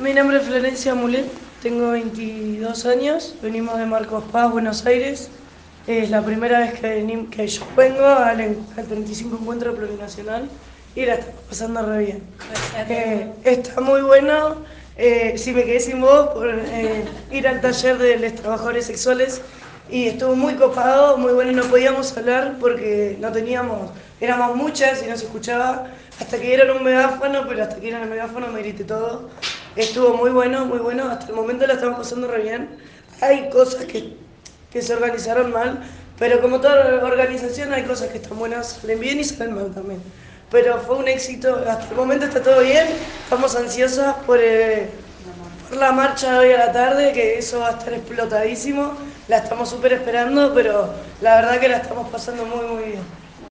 Mi nombre es Florencia Mulet, tengo 22 años, venimos de Marcos Paz, Buenos Aires. Es la primera vez que, yo vengo al, en- al 35 Encuentro Plurinacional y la estamos pasando re bien. Eh, está muy bueno, eh, si me quedé sin voz, por eh, ir al taller de los trabajadores sexuales y estuvo muy copado, muy bueno y no podíamos hablar porque no teníamos, éramos muchas y no se escuchaba hasta que dieron un megáfono, pero hasta que dieron el megáfono me grité todo. Estuvo muy bueno, muy bueno, hasta el momento la estamos pasando re bien. Hay cosas que, que se organizaron mal, pero como toda organización hay cosas que están buenas, salen bien y salen mal también. Pero fue un éxito, hasta el momento está todo bien, estamos ansiosas por, eh, por la marcha de hoy a la tarde, que eso va a estar explotadísimo, la estamos súper esperando, pero la verdad que la estamos pasando muy muy bien.